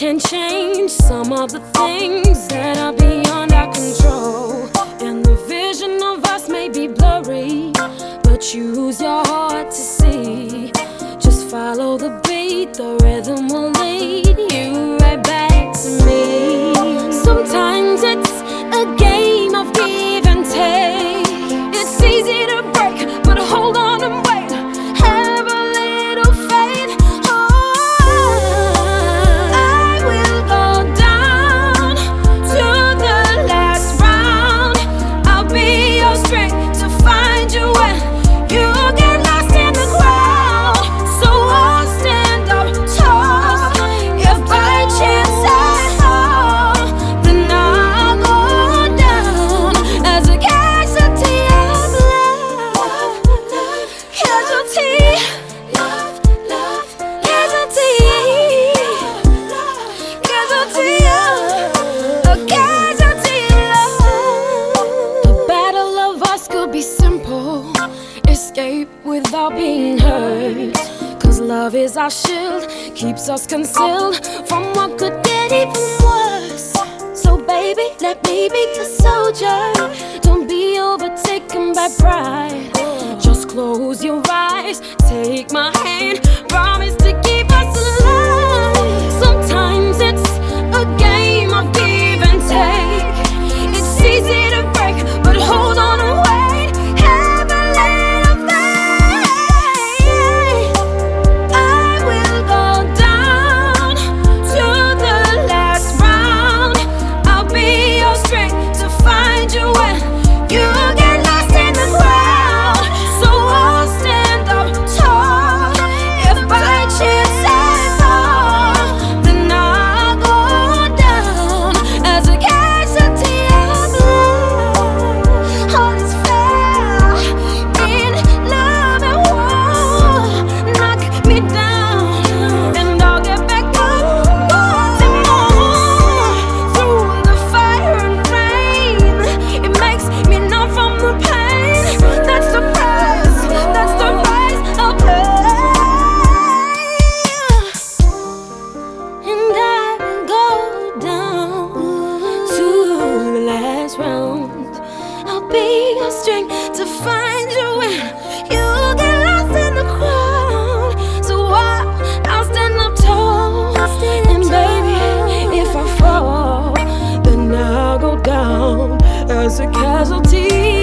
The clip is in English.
can change some of the things that are beyond our control. And the vision of us may be blurry, but use your heart to see. Just follow the beat, the rhythm will. the battle of us could be simple escape without being hurt. Cause love is our shield, keeps us concealed from what could get even worse. So, baby, let me be the soldier. Don't be overtaken by pride. Just close your eyes, take my hand. strength to find you when you get lost in the crowd. So I, I'll stand up tall. And baby, if I fall, then I'll go down as a casualty.